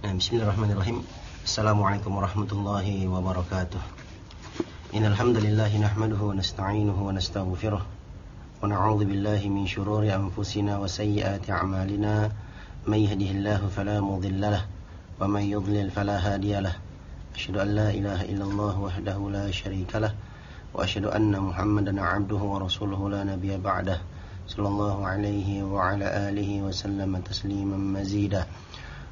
Bismillahirrahmanirrahim. Assalamualaikum warahmatullahi wabarakatuh. Innal hamdalillah nahmaduhu wa nasta'inuhu wa nastaghfiruh wa na'udzu billahi min shururi anfusina wa sayyiati a'malina may yahdihillahu fala mudilla lah wa may yudlil fala hadiya lah. Asyhadu an la ilaha illallah wahdahu la syarika lah wa ashhadu anna Muhammadan 'abduhu wa rasuluhu la nabiyya ba'dah. Sallallahu alaihi wa ala alihi wa sallama tasliman mazidah.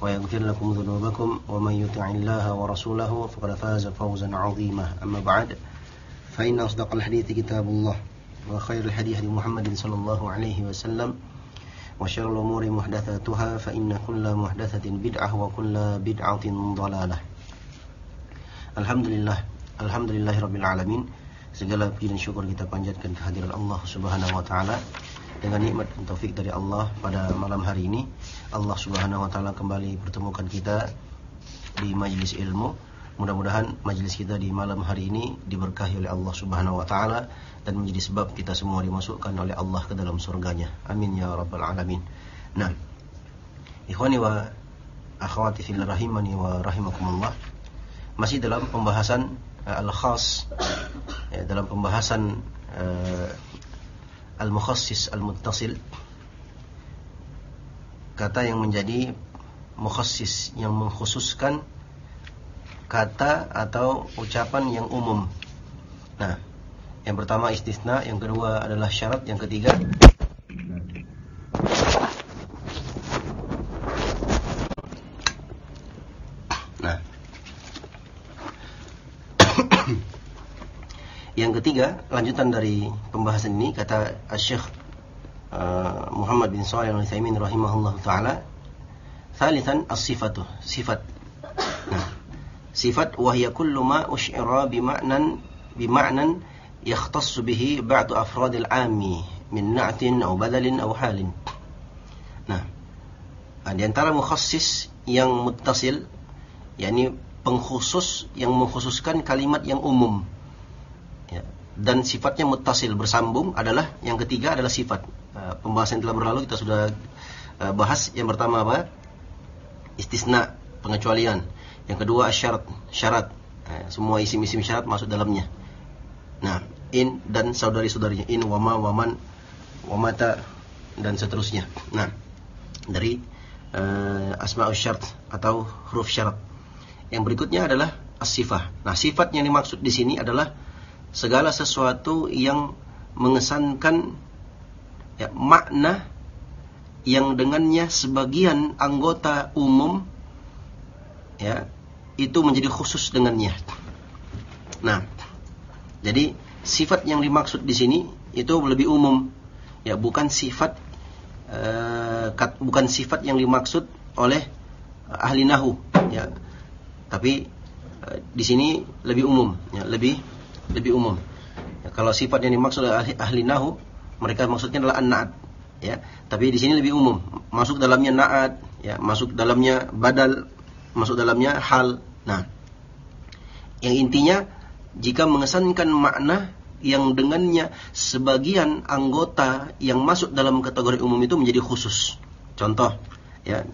ويغفر لكم ذنوبكم ومن يطع الله ورسوله فقد فاز فوزا عظيما. أما بعد فإن أصدق الحديث كتاب الله وخير الحديث هدي محمد صلى الله عليه وسلم وشر الأمور محدثاتها فإن كل محدثة بدعة وكل بدعة ضلالة. الحمد لله الحمد لله رب العالمين. segala puji dan syukur kita panjatkan kehadiran Allah Subhanahu wa taala. Dengan nikmat dan taufik dari Allah pada malam hari ini Allah Subhanahu wa taala kembali pertemukan kita di majelis ilmu. Mudah-mudahan majelis kita di malam hari ini diberkahi oleh Allah Subhanahu wa taala dan menjadi sebab kita semua dimasukkan oleh Allah ke dalam surganya. Amin ya rabbal alamin. Nah, ikhwani wa akhwati fil rahimani wa rahimakumullah. Masih dalam pembahasan uh, al-khas ya, dalam pembahasan uh, al-mukhassis al-muttasil kata yang menjadi mukhassis yang mengkhususkan kata atau ucapan yang umum. Nah, yang pertama istisna, yang kedua adalah syarat, yang ketiga ketiga, lanjutan dari pembahasan ini kata Syekh uh, Muhammad bin Shalih Al-Utsaimin rahimahullah taala Thalithan as-sifatu sifat nah sifat wahya kullu ma usyira bima'nan bima'nan yakhtassu bihi ba'du afradil ammi min na'tin aw badalin aw halin nah di antara mukhassis yang muttasil yakni pengkhusus yang mengkhususkan kalimat yang umum. Dan sifatnya muttasil bersambung adalah yang ketiga adalah sifat Eh, pembahasan yang telah berlalu kita sudah uh, bahas yang pertama apa? Istisna, pengecualian. Yang kedua syarat, syarat. Uh, semua isim-isim syarat masuk dalamnya. Nah, in dan saudari-saudarinya, in wama waman wamata dan seterusnya. Nah, dari uh, asmaul syarat atau huruf syarat. Yang berikutnya adalah as-sifah. Nah, sifat yang dimaksud di sini adalah segala sesuatu yang mengesankan ya, makna yang dengannya sebagian anggota umum ya itu menjadi khusus dengannya. Nah, jadi sifat yang dimaksud di sini itu lebih umum, ya bukan sifat kat, bukan sifat yang dimaksud oleh ahli nahu, ya. Tapi uh, di sini lebih umum, ya lebih lebih umum. Ya, kalau sifat yang dimaksud ahli, ahli nahu mereka maksudnya adalah an-na'at ya. Tapi di sini lebih umum. Masuk dalamnya na'at ya. Masuk dalamnya badal masuk dalamnya hal nah yang intinya jika mengesankan makna yang dengannya sebagian anggota yang masuk dalam kategori umum itu menjadi khusus. Contoh ya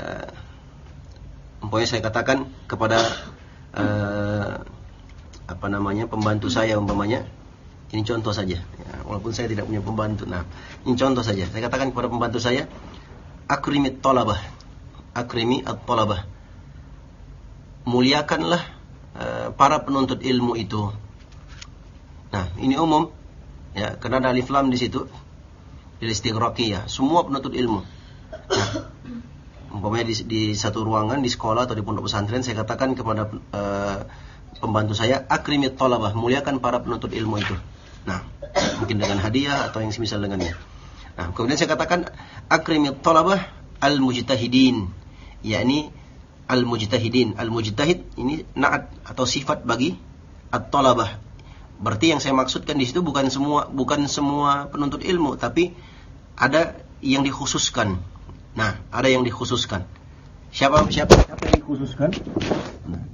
uh, saya katakan kepada uh, apa namanya pembantu saya umpamanya ini contoh saja, ya, walaupun saya tidak punya pembantu. Nah, ini contoh saja. Saya katakan kepada pembantu saya, akrimi tolabah, akrimi at-tolabah. Muliakanlah uh, para penuntut ilmu itu. Nah, ini umum, ya, karena ada alif lam di situ, di ya, semua penuntut ilmu. Nah, umpamanya di, di satu ruangan di sekolah atau di pondok pesantren, saya katakan kepada uh, pembantu saya, akrimi tolabah, muliakan para penuntut ilmu itu. Nah, mungkin dengan hadiah atau yang semisal dengannya. Nah, kemudian saya katakan akrimit talabah al-mujtahidin, yakni al-mujtahidin. Al-mujtahid ini naat atau sifat bagi at-talabah. Berarti yang saya maksudkan di situ bukan semua bukan semua penuntut ilmu, tapi ada yang dikhususkan. Nah, ada yang dikhususkan. Siapa siapa siapa yang dikhususkan? Nah.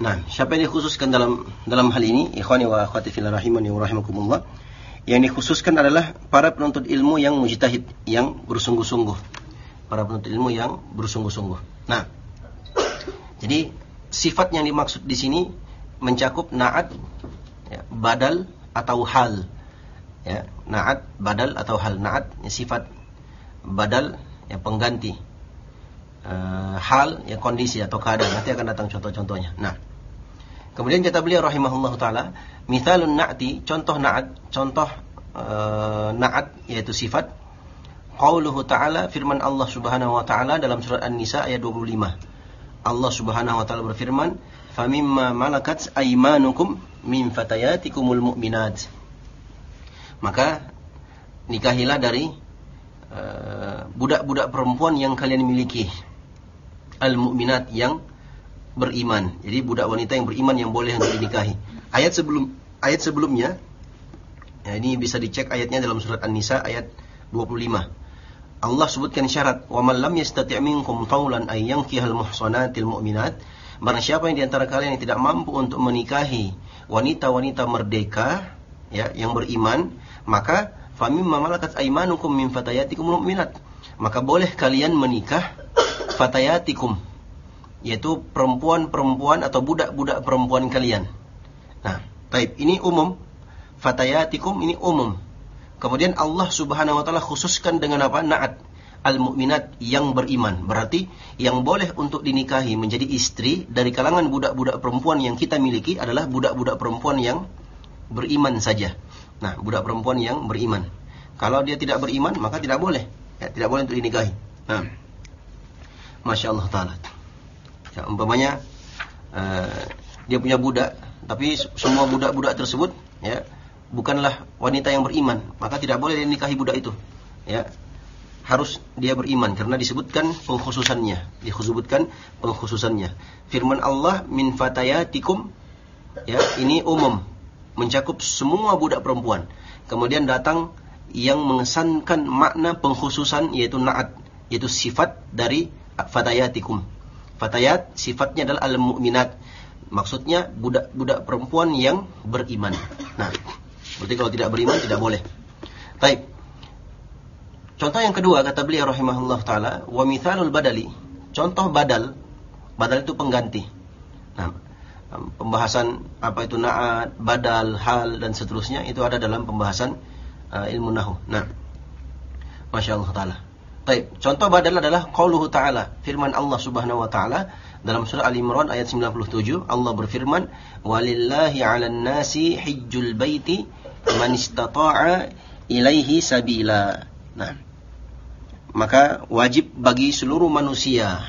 Nah, siapa yang dikhususkan dalam dalam hal ini? Ikhwani wa akhwati fillah rahimani wa rahimakumullah. Yang dikhususkan adalah para penuntut ilmu yang mujtahid, yang bersungguh-sungguh. Para penuntut ilmu yang bersungguh-sungguh. Nah, jadi sifat yang dimaksud di sini mencakup naat, ya, badal atau hal. Ya, naat, badal atau hal. Naat ya, sifat badal ya pengganti. Uh, hal ya kondisi atau keadaan. Nanti akan datang contoh-contohnya. Nah, Kemudian kata beliau rahimahullah taala, mithalun na'ti, contoh na'at, contoh uh, na'at yaitu sifat qauluhu ta'ala firman Allah Subhanahu wa taala dalam surat An-Nisa ayat 25. Allah Subhanahu wa taala berfirman, "Famimma malakat aymanukum min fatayatikumul mu'minat." Maka nikahilah dari eh, budak-budak perempuan yang kalian miliki. Al-mu'minat yang beriman. Jadi budak wanita yang beriman yang boleh untuk dinikahi. Ayat sebelum ayat sebelumnya ya ini bisa dicek ayatnya dalam surat An-Nisa ayat 25. Allah sebutkan syarat wa man lam yastati' minkum tawlan ay yankihal muhsanatil mu'minat barang siapa yang di antara kalian yang tidak mampu untuk menikahi wanita-wanita merdeka ya yang beriman maka famimma malakat aymanukum min fatayatikum mu'minat maka boleh kalian menikah fatayatikum yaitu perempuan-perempuan atau budak-budak perempuan kalian. Nah, baik, ini umum. Fatayatikum ini umum. Kemudian Allah Subhanahu wa taala khususkan dengan apa? Naat al-mukminat yang beriman. Berarti yang boleh untuk dinikahi menjadi istri dari kalangan budak-budak perempuan yang kita miliki adalah budak-budak perempuan yang beriman saja. Nah, budak perempuan yang beriman. Kalau dia tidak beriman, maka tidak boleh. Ya, tidak boleh untuk dinikahi. Nah, Masya Allah Ta'ala. Ya, umpamanya uh, dia punya budak, tapi semua budak-budak tersebut ya bukanlah wanita yang beriman, maka tidak boleh dinikahi budak itu. Ya. Harus dia beriman karena disebutkan pengkhususannya, disebutkan pengkhususannya. Firman Allah min fatayatikum ya, ini umum mencakup semua budak perempuan. Kemudian datang yang mengesankan makna pengkhususan yaitu naat, yaitu sifat dari fatayatikum Fatayat sifatnya adalah al-mu'minat. Maksudnya budak-budak perempuan yang beriman. Nah, berarti kalau tidak beriman tidak boleh. Baik. Contoh yang kedua kata beliau rahimahullah taala, wa mithalul badali. Contoh badal. Badal itu pengganti. Nah, pembahasan apa itu na'at, badal, hal dan seterusnya itu ada dalam pembahasan uh, ilmu nahu. Nah, Masya Allah Ta'ala. Baik, contoh badal adalah qauluhu ta'ala, firman Allah Subhanahu wa taala dalam surah Al Imran ayat 97, Allah berfirman, "Walillahi 'alan nasi hijjul baiti man istata'a ilaihi sabila." Nah, maka wajib bagi seluruh manusia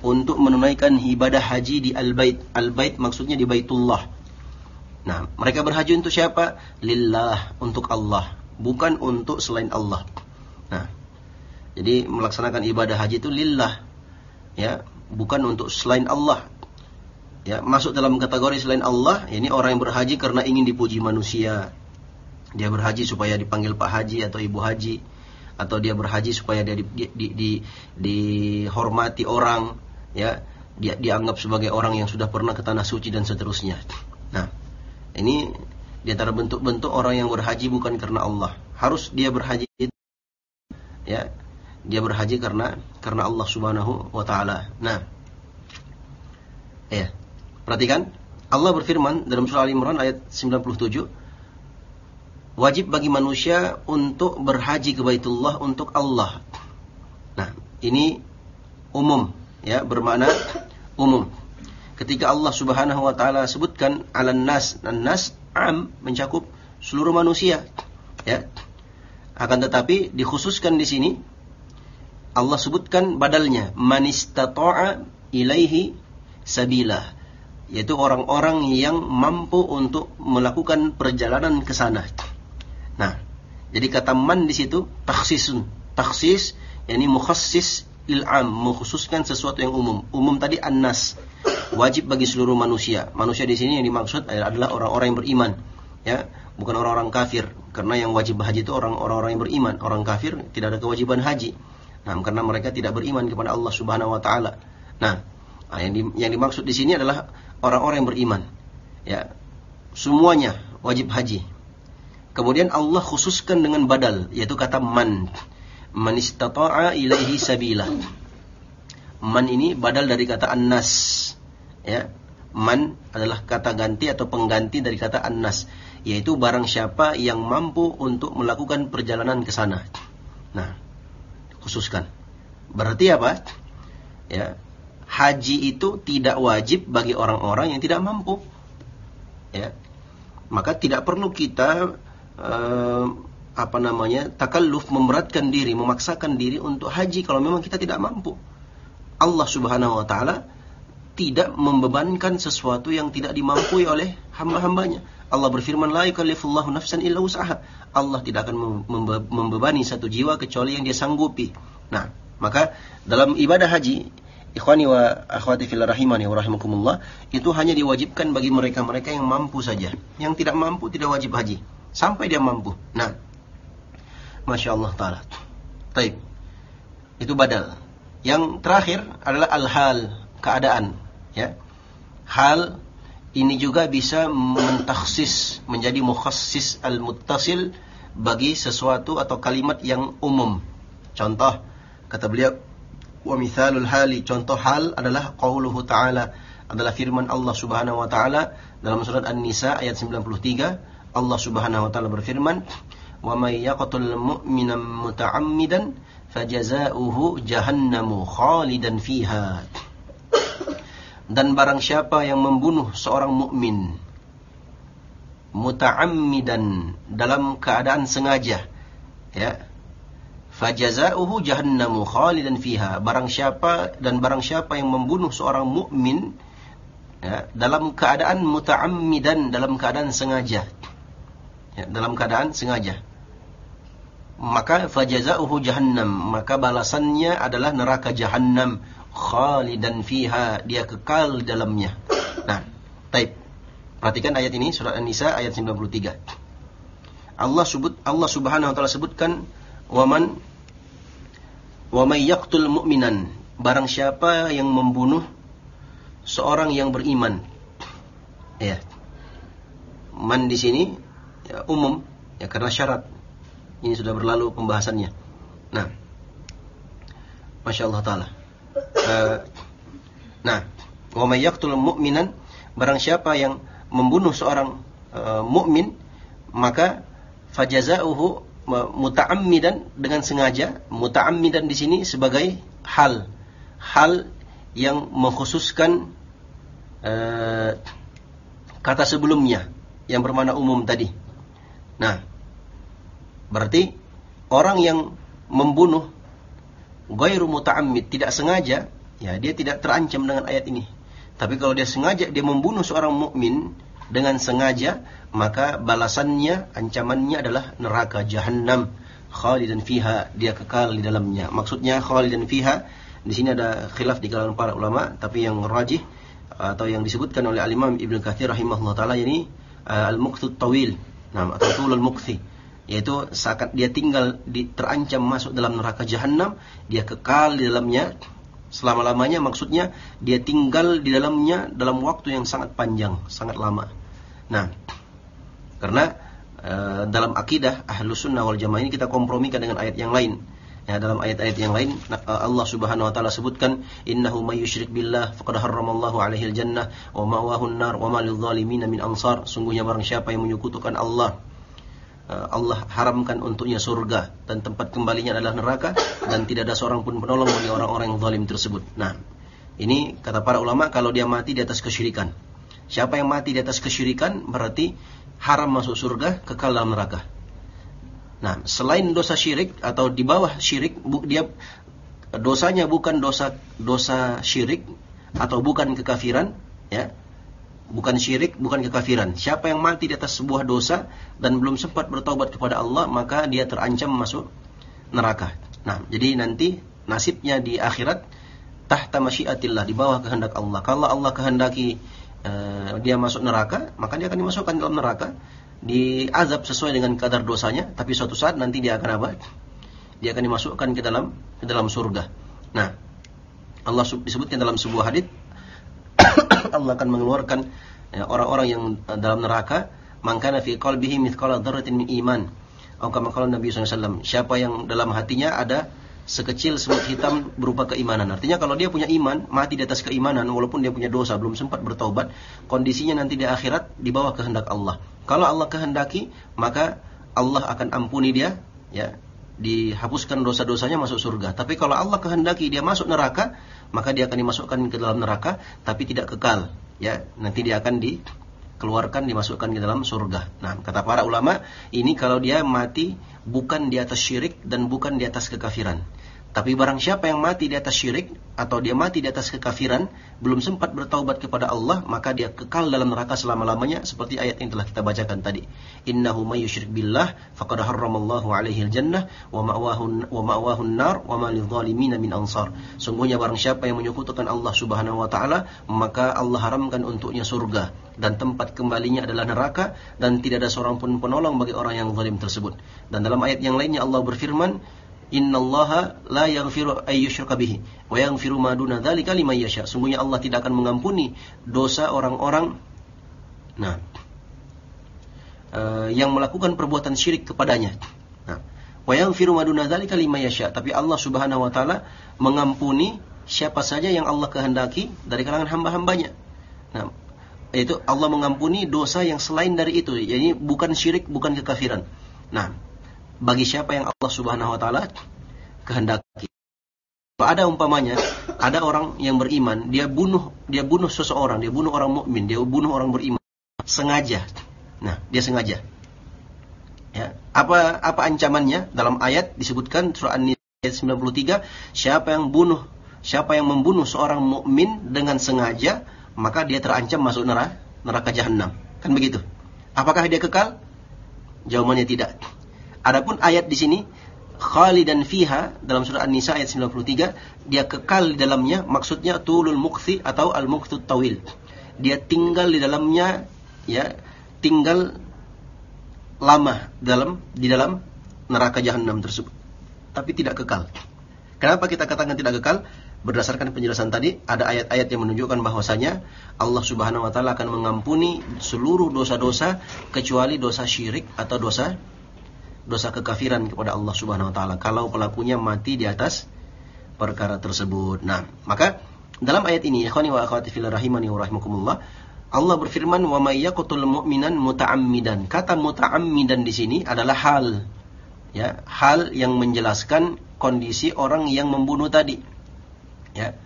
untuk menunaikan ibadah haji di Al-Bait. Al-Bait maksudnya di Baitullah. Nah, mereka berhaji untuk siapa? Lillah, untuk Allah, bukan untuk selain Allah. Jadi melaksanakan ibadah haji itu lillah. Ya, bukan untuk selain Allah. Ya, masuk dalam kategori selain Allah, ini orang yang berhaji karena ingin dipuji manusia. Dia berhaji supaya dipanggil Pak Haji atau Ibu Haji atau dia berhaji supaya dia di, di, di, di, dihormati orang, ya, dia dianggap sebagai orang yang sudah pernah ke tanah suci dan seterusnya. Nah, ini di antara bentuk-bentuk orang yang berhaji bukan karena Allah. Harus dia berhaji ya dia berhaji karena karena Allah Subhanahu wa taala. Nah. Ya. Perhatikan Allah berfirman dalam surah Al-Imran ayat 97 wajib bagi manusia untuk berhaji ke Baitullah untuk Allah. Nah, ini umum ya, bermakna umum. Ketika Allah Subhanahu wa taala sebutkan alan nas, dan nas am mencakup seluruh manusia. Ya. Akan tetapi dikhususkan di sini Allah sebutkan badalnya manistata'a ilaihi sabila yaitu orang-orang yang mampu untuk melakukan perjalanan ke sana. Nah, jadi kata man di situ taksisun. Taksis yakni mukhassis lil am, mengkhususkan sesuatu yang umum. Umum tadi annas, wajib bagi seluruh manusia. Manusia di sini yang dimaksud adalah orang-orang yang beriman, ya, bukan orang-orang kafir. Karena yang wajib haji itu orang-orang yang beriman. Orang kafir tidak ada kewajiban haji. Nah, karena mereka tidak beriman kepada Allah Subhanahu wa taala. Nah, nah yang, di, yang dimaksud di sini adalah orang-orang yang beriman. Ya. Semuanya wajib haji. Kemudian Allah khususkan dengan badal yaitu kata man. Man istata'a ilaihi sabila. Man ini badal dari kata annas. Ya. Man adalah kata ganti atau pengganti dari kata annas, yaitu barang siapa yang mampu untuk melakukan perjalanan ke sana. Nah, khususkan. Berarti apa? Ya, haji itu tidak wajib bagi orang-orang yang tidak mampu. Ya. Maka tidak perlu kita uh, apa namanya? takalluf memberatkan diri, memaksakan diri untuk haji kalau memang kita tidak mampu. Allah Subhanahu wa taala tidak membebankan sesuatu yang tidak dimampui oleh hamba-hambanya. Allah berfirman la yukallifullahu nafsan illa usaha. Allah tidak akan membebani satu jiwa kecuali yang dia sanggupi. Nah, maka dalam ibadah haji ikhwani wa akhwati fil rahimani wa rahimakumullah itu hanya diwajibkan bagi mereka-mereka yang mampu saja. Yang tidak mampu tidak wajib haji sampai dia mampu. Nah, Masya Allah Ta'ala. Taib. Itu badal. Yang terakhir adalah al-hal, keadaan. Ya. Hal ini juga bisa mentaksis menjadi mukhassis al-muttasil bagi sesuatu atau kalimat yang umum. Contoh kata beliau wa mithalul hali. Contoh hal adalah qauluhu ta'ala adalah firman Allah Subhanahu wa taala dalam surat An-Nisa ayat 93 Allah Subhanahu wa taala berfirman wa may yaqtul mu'mina muta'ammidan fajaza'uhu jahannamu khalidan fiha dan barang siapa yang membunuh seorang mukmin muta'ammidan dalam keadaan sengaja ya fajazauhu jahannamu khalidan fiha. Barang siapa dan barang siapa yang membunuh seorang mukmin ya, dalam keadaan muta'ammidan dalam keadaan sengaja ya, dalam keadaan sengaja maka fajazauhu jahannam. Maka balasannya adalah neraka jahannam khalidan fiha dia kekal dalamnya. Nah, taib. Perhatikan ayat ini surat An-Nisa ayat 93. Allah sebut Allah Subhanahu wa taala sebutkan waman wa may yaqtul mu'minan barang siapa yang membunuh seorang yang beriman. Ya. Man di sini ya, umum ya karena syarat. Ini sudah berlalu pembahasannya. Nah, Masya Allah Ta'ala. Uh, nah, wa may yaqtul mu'minan barang siapa yang membunuh seorang uh, mukmin maka fajazauhu muta'ammidan dengan sengaja muta'ammidan di sini sebagai hal hal yang mengkhususkan uh, kata sebelumnya yang bermakna umum tadi. Nah, berarti orang yang membunuh ghairu muta'ammid, tidak sengaja, ya dia tidak terancam dengan ayat ini. Tapi kalau dia sengaja dia membunuh seorang mukmin dengan sengaja, maka balasannya, ancamannya adalah neraka jahanam khalidan fiha, dia kekal di dalamnya. Maksudnya khalidan fiha di sini ada khilaf di kalangan para ulama, tapi yang rajih atau yang disebutkan oleh Al-Imam Ibnu Katsir rahimahullah taala ini uh, al-muqtu tawil, nah atau tulul muqti yaitu saat dia tinggal di, terancam masuk dalam neraka jahanam, dia kekal di dalamnya selama-lamanya maksudnya dia tinggal di dalamnya dalam waktu yang sangat panjang, sangat lama. Nah, karena e, dalam akidah Ahlus Sunnah wal Jamaah ini kita kompromikan dengan ayat yang lain. Ya, dalam ayat-ayat yang lain Allah Subhanahu wa taala sebutkan innahu may yusyrik billah faqad harramallahu alaihi jannah wa ma'wahu an-nar wa ma lil min ansar. Sungguhnya barang siapa yang menyekutukan Allah Eh, Allah haramkan untuknya surga dan tempat kembalinya adalah neraka dan tidak ada seorang pun penolong bagi orang-orang yang zalim tersebut. Nah, ini kata para ulama kalau dia mati di atas kesyirikan. Siapa yang mati di atas kesyirikan berarti haram masuk surga, kekal dalam neraka. Nah, selain dosa syirik atau di bawah syirik, dia dosanya bukan dosa dosa syirik atau bukan kekafiran, ya. Bukan syirik, bukan kekafiran. Siapa yang mati di atas sebuah dosa dan belum sempat bertobat kepada Allah, maka dia terancam masuk neraka. Nah, jadi nanti nasibnya di akhirat tahta masyiatillah di bawah kehendak Allah. Kalau Allah kehendaki uh, dia masuk neraka, maka dia akan dimasukkan dalam neraka diazab sesuai dengan kadar dosanya, tapi suatu saat nanti dia akan apa? Dia akan dimasukkan ke dalam ke dalam surga. Nah, Allah disebutkan dalam sebuah hadis Allah akan mengeluarkan ya, orang-orang ya, yang dalam neraka, mangkana fi qalbihi mithqala dzarratin min iman. Atau kama Nabi SAW, siapa yang dalam hatinya ada sekecil semut hitam berupa keimanan. Artinya kalau dia punya iman, mati di atas keimanan walaupun dia punya dosa, belum sempat bertaubat, kondisinya nanti di akhirat di bawah kehendak Allah. Kalau Allah kehendaki, maka Allah akan ampuni dia, ya, dihapuskan dosa-dosanya masuk surga. Tapi kalau Allah kehendaki dia masuk neraka, maka dia akan dimasukkan ke dalam neraka tapi tidak kekal, ya. Nanti dia akan dikeluarkan dimasukkan ke dalam surga. Nah, kata para ulama, ini kalau dia mati bukan di atas syirik dan bukan di atas kekafiran. Tapi barang siapa yang mati di atas syirik atau dia mati di atas kekafiran, belum sempat bertaubat kepada Allah, maka dia kekal dalam neraka selama-lamanya seperti ayat yang telah kita bacakan tadi. Innahu may yusyrik billah faqad harramallahu alaihi aljannah wa ma'wahu wa ma'wahu nar wa ma lidzalimin min ansar. Sungguhnya barang siapa yang menyekutukan Allah Subhanahu wa taala, maka Allah haramkan untuknya surga dan tempat kembalinya adalah neraka dan tidak ada seorang pun penolong bagi orang yang zalim tersebut. Dan dalam ayat yang lainnya Allah berfirman, Innallaha la yaghfiru ay yushraka bihi wa yaghfiru ma duna dzalika liman yasha. Sungguhnya Allah tidak akan mengampuni dosa orang-orang nah uh, yang melakukan perbuatan syirik kepadanya. Nah, wa yaghfiru ma duna dzalika liman yasha. Tapi Allah Subhanahu wa taala mengampuni siapa saja yang Allah kehendaki dari kalangan hamba-hambanya. Nah, yaitu Allah mengampuni dosa yang selain dari itu. Jadi bukan syirik, bukan kekafiran. Nah, bagi siapa yang Allah Subhanahu wa taala kehendaki. Ada umpamanya, ada orang yang beriman, dia bunuh dia bunuh seseorang, dia bunuh orang mukmin, dia bunuh orang beriman sengaja. Nah, dia sengaja. Ya, apa apa ancamannya? Dalam ayat disebutkan surah An-Nisa ayat 93, siapa yang bunuh siapa yang membunuh seorang mukmin dengan sengaja, maka dia terancam masuk neraka neraka jahanam. Kan begitu? Apakah dia kekal? Jawabannya tidak. Adapun ayat di sini khalidan fiha dalam surah An-Nisa ayat 93 dia kekal di dalamnya maksudnya tulul mukthi atau al muktut tawil. Dia tinggal di dalamnya ya tinggal lama dalam di dalam neraka jahanam tersebut. Tapi tidak kekal. Kenapa kita katakan tidak kekal? Berdasarkan penjelasan tadi, ada ayat-ayat yang menunjukkan bahwasanya Allah Subhanahu wa taala akan mengampuni seluruh dosa-dosa kecuali dosa syirik atau dosa dosa kekafiran kepada Allah Subhanahu wa taala kalau pelakunya mati di atas perkara tersebut. Nah, maka dalam ayat ini ikhwani wa akhwati fillah rahimani wa rahimakumullah Allah berfirman wa may yaqtul mu'minan muta'ammidan. Kata muta'ammidan di sini adalah hal ya, hal yang menjelaskan kondisi orang yang membunuh tadi. Ya.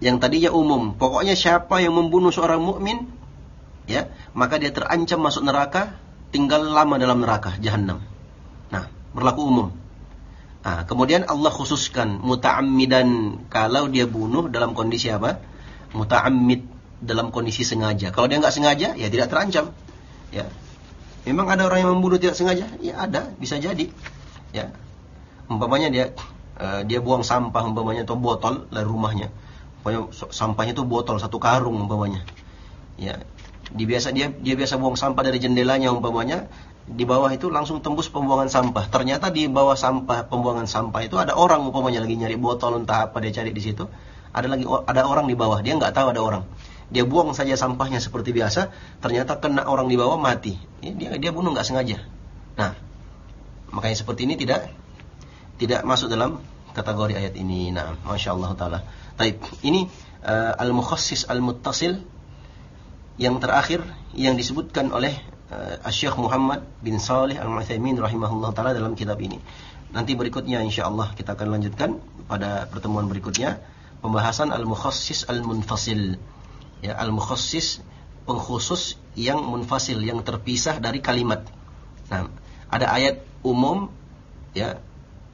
Yang tadinya umum, pokoknya siapa yang membunuh seorang mukmin ya, maka dia terancam masuk neraka, tinggal lama dalam neraka jahanam berlaku umum. Nah, kemudian Allah khususkan muta'ammidan kalau dia bunuh dalam kondisi apa? Muta'ammid dalam kondisi sengaja. Kalau dia nggak sengaja, ya tidak terancam. Ya. Memang ada orang yang membunuh tidak sengaja? Ya ada, bisa jadi. Ya. Umpamanya dia uh, dia buang sampah umpamanya atau botol dari rumahnya. Umpamanya sampahnya itu botol satu karung umpamanya. Ya. Dia biasa dia dia biasa buang sampah dari jendelanya umpamanya, di bawah itu langsung tembus pembuangan sampah. Ternyata di bawah sampah pembuangan sampah itu ada orang umpamanya lagi nyari botol entah apa dia cari di situ. Ada lagi ada orang di bawah, dia nggak tahu ada orang. Dia buang saja sampahnya seperti biasa, ternyata kena orang di bawah mati. Dia dia bunuh nggak sengaja. Nah, makanya seperti ini tidak tidak masuk dalam kategori ayat ini. Nah, masya Allah taala. Taib. Ini uh, al-mukhassis al-muttasil yang terakhir yang disebutkan oleh uh, Syekh Muhammad bin Salih Al-Utsaimin rahimahullah taala dalam kitab ini. Nanti berikutnya insyaallah kita akan lanjutkan pada pertemuan berikutnya pembahasan al-mukhassis al-munfasil. Ya, al-mukhassis pengkhusus yang munfasil yang terpisah dari kalimat. Nah, ada ayat umum ya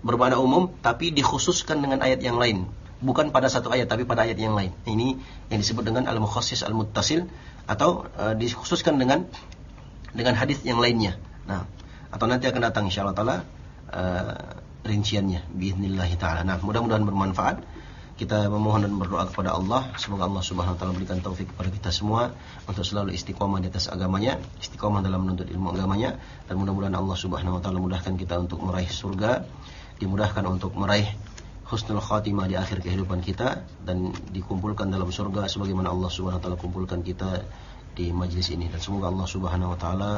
bermakna umum tapi dikhususkan dengan ayat yang lain bukan pada satu ayat tapi pada ayat yang lain ini yang disebut dengan al-mukhassis al-muttasil atau uh, dikhususkan dengan dengan hadis yang lainnya. Nah atau nanti akan datang insyaallah taala uh, rinciannya biiznillah taala. Nah mudah-mudahan bermanfaat. Kita memohon dan berdoa kepada Allah. Semoga Allah Subhanahu wa taala berikan taufik kepada kita semua untuk selalu istiqomah di atas agamanya, istiqomah dalam menuntut ilmu agamanya. Dan mudah-mudahan Allah Subhanahu wa taala mudahkan kita untuk meraih surga, dimudahkan untuk meraih husnul khatimah di akhir kehidupan kita dan dikumpulkan dalam surga sebagaimana Allah Subhanahu wa taala kumpulkan kita di majlis ini dan semoga Allah Subhanahu wa taala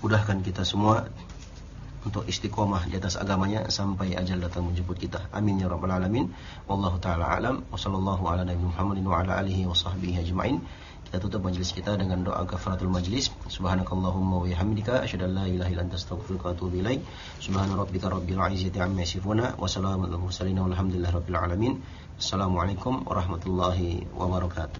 mudahkan kita semua untuk istiqomah di atas agamanya sampai ajal datang menjemput kita. Amin ya rabbal alamin. Wallahu taala alam wa ala nabi Muhammadin wa ala alihi wa sahbihi ajmain. Kita tutup majelis kita dengan doa kafaratul majlis. Subhanakallahumma wa bihamdika asyhadu an la ilaha illa anta astaghfiruka wa atubu ilaik. Subhana rabbika rabbil izzati amma yasifuna wa salamun alal mursalin walhamdulillahi rabbil alamin. Assalamualaikum warahmatullahi wabarakatuh.